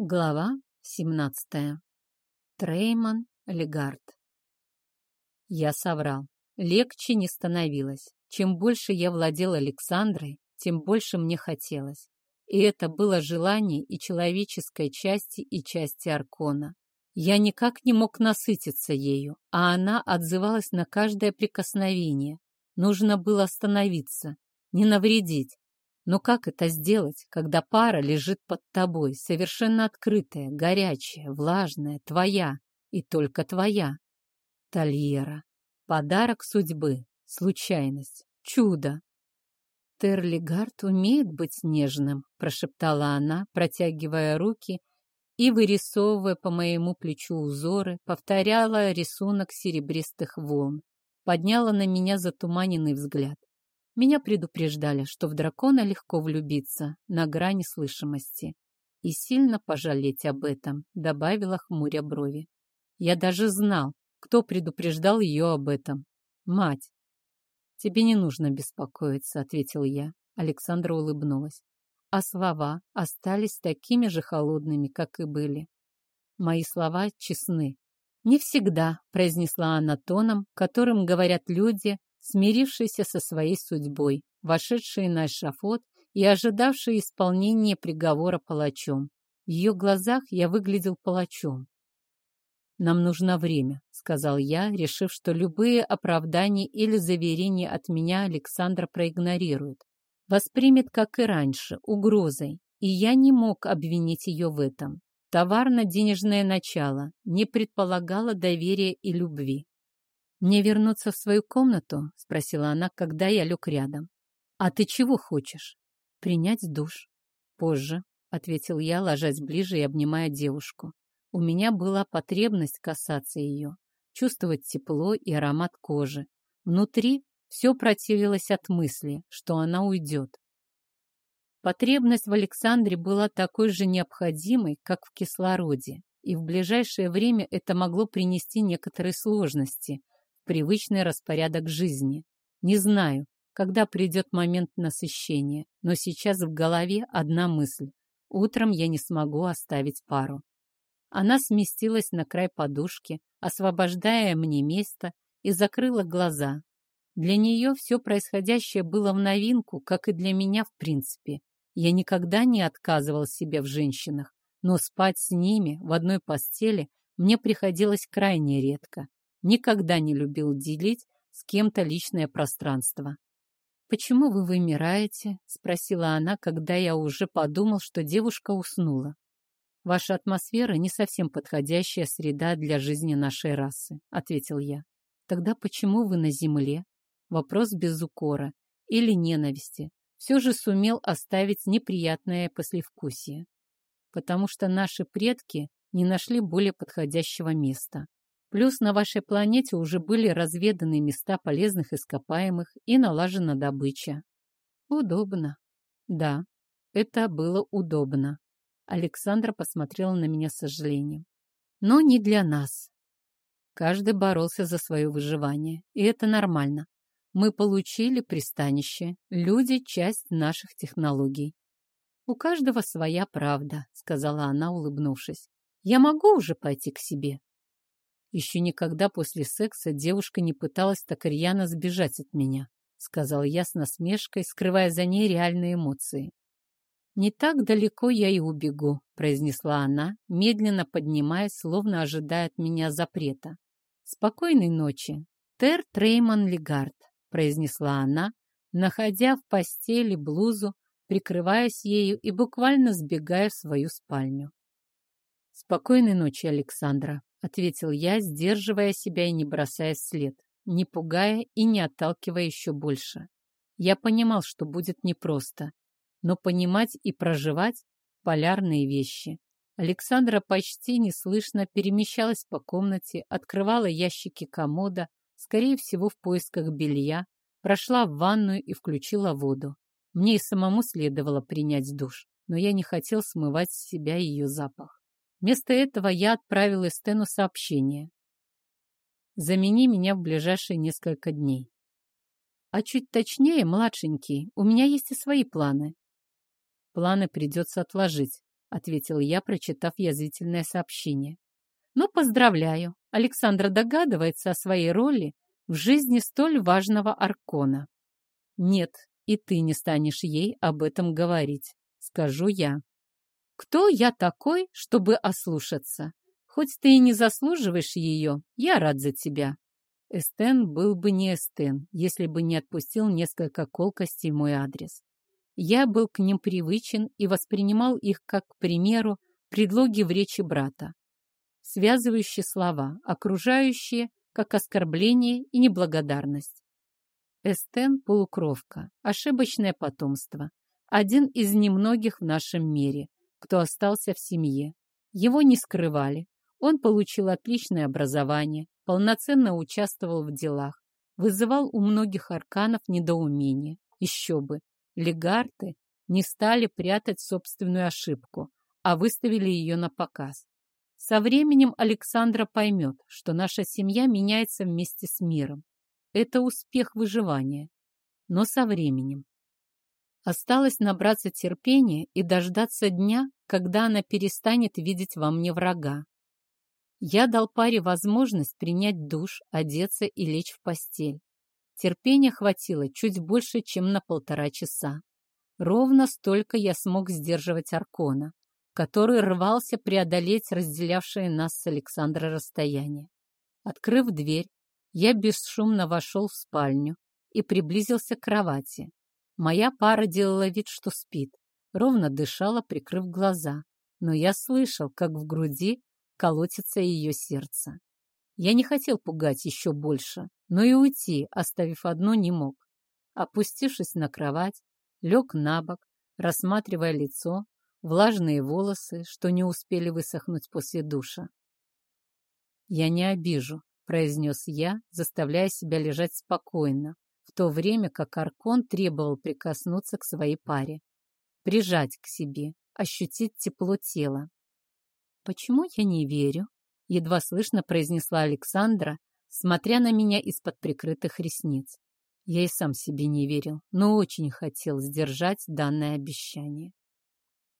Глава 17. Трейман Легард. Я соврал. Легче не становилось. Чем больше я владел Александрой, тем больше мне хотелось. И это было желание и человеческой части, и части Аркона. Я никак не мог насытиться ею, а она отзывалась на каждое прикосновение. Нужно было остановиться, не навредить, но как это сделать, когда пара лежит под тобой, совершенно открытая, горячая, влажная, твоя и только твоя? Тольера. Подарок судьбы, случайность, чудо. Терлигард умеет быть нежным, прошептала она, протягивая руки и, вырисовывая по моему плечу узоры, повторяла рисунок серебристых волн, подняла на меня затуманенный взгляд. Меня предупреждали, что в дракона легко влюбиться на грани слышимости. И сильно пожалеть об этом, добавила хмуря брови. Я даже знал, кто предупреждал ее об этом. Мать. Тебе не нужно беспокоиться, ответил я. Александра улыбнулась. А слова остались такими же холодными, как и были. Мои слова честны. Не всегда, произнесла она тоном, которым говорят люди, смирившийся со своей судьбой, вошедший на эшафот и ожидавший исполнения приговора палачом. В ее глазах я выглядел палачом. «Нам нужно время», — сказал я, решив, что любые оправдания или заверения от меня Александра проигнорирует. Воспримет, как и раньше, угрозой, и я не мог обвинить ее в этом. Товарно-денежное начало не предполагало доверия и любви. «Мне вернуться в свою комнату?» — спросила она, когда я лег рядом. «А ты чего хочешь?» «Принять душ». «Позже», — ответил я, ложась ближе и обнимая девушку. У меня была потребность касаться ее, чувствовать тепло и аромат кожи. Внутри все противилось от мысли, что она уйдет. Потребность в Александре была такой же необходимой, как в кислороде, и в ближайшее время это могло принести некоторые сложности, привычный распорядок жизни. Не знаю, когда придет момент насыщения, но сейчас в голове одна мысль. Утром я не смогу оставить пару. Она сместилась на край подушки, освобождая мне место, и закрыла глаза. Для нее все происходящее было в новинку, как и для меня в принципе. Я никогда не отказывал себе в женщинах, но спать с ними в одной постели мне приходилось крайне редко. Никогда не любил делить с кем-то личное пространство. «Почему вы вымираете?» — спросила она, когда я уже подумал, что девушка уснула. «Ваша атмосфера не совсем подходящая среда для жизни нашей расы», — ответил я. «Тогда почему вы на Земле?» Вопрос без укора или ненависти все же сумел оставить неприятное послевкусие. Потому что наши предки не нашли более подходящего места. Плюс на вашей планете уже были разведаны места полезных ископаемых и налажена добыча. Удобно. Да, это было удобно. Александра посмотрела на меня с сожалением. Но не для нас. Каждый боролся за свое выживание, и это нормально. Мы получили пристанище, люди — часть наших технологий. «У каждого своя правда», — сказала она, улыбнувшись. «Я могу уже пойти к себе?» Еще никогда после секса девушка не пыталась так рьяно сбежать от меня, сказал я с насмешкой, скрывая за ней реальные эмоции. «Не так далеко я и убегу», — произнесла она, медленно поднимаясь, словно ожидая от меня запрета. «Спокойной ночи, Тер Трейман Легард», — произнесла она, находя в постели блузу, прикрываясь ею и буквально сбегая в свою спальню. «Спокойной ночи, Александра», — ответил я, сдерживая себя и не бросая след, не пугая и не отталкивая еще больше. Я понимал, что будет непросто, но понимать и проживать — полярные вещи. Александра почти неслышно перемещалась по комнате, открывала ящики комода, скорее всего, в поисках белья, прошла в ванную и включила воду. Мне и самому следовало принять душ, но я не хотел смывать с себя ее запах. Вместо этого я отправил Эстену сообщение. Замени меня в ближайшие несколько дней. А чуть точнее, младшенький, у меня есть и свои планы. Планы придется отложить, — ответил я, прочитав язвительное сообщение. «Ну, поздравляю, Александра догадывается о своей роли в жизни столь важного Аркона. Нет, и ты не станешь ей об этом говорить, скажу я. Кто я такой, чтобы ослушаться? Хоть ты и не заслуживаешь ее, я рад за тебя. Эстен был бы не Эстен, если бы не отпустил несколько колкостей в мой адрес. Я был к ним привычен и воспринимал их как, к примеру, предлоги в речи брата. Связывающие слова, окружающие, как оскорбление и неблагодарность. Эстен – полукровка, ошибочное потомство, один из немногих в нашем мире, кто остался в семье. Его не скрывали, он получил отличное образование, полноценно участвовал в делах, вызывал у многих арканов недоумение. Еще бы, легарты не стали прятать собственную ошибку, а выставили ее на показ. Со временем Александра поймет, что наша семья меняется вместе с миром. Это успех выживания. Но со временем. Осталось набраться терпения и дождаться дня, когда она перестанет видеть во мне врага. Я дал паре возможность принять душ, одеться и лечь в постель. Терпения хватило чуть больше, чем на полтора часа. Ровно столько я смог сдерживать Аркона, который рвался преодолеть разделявшее нас с Александрой расстояние. Открыв дверь, я бесшумно вошел в спальню и приблизился к кровати. Моя пара делала вид, что спит, ровно дышала, прикрыв глаза, но я слышал, как в груди колотится ее сердце. Я не хотел пугать еще больше, но и уйти, оставив одну, не мог. Опустившись на кровать, лег на бок, рассматривая лицо, влажные волосы, что не успели высохнуть после душа. «Я не обижу», — произнес я, заставляя себя лежать спокойно, в то время как Аркон требовал прикоснуться к своей паре, прижать к себе, ощутить тепло тела. «Почему я не верю?» — едва слышно произнесла Александра, смотря на меня из-под прикрытых ресниц. Я и сам себе не верил, но очень хотел сдержать данное обещание.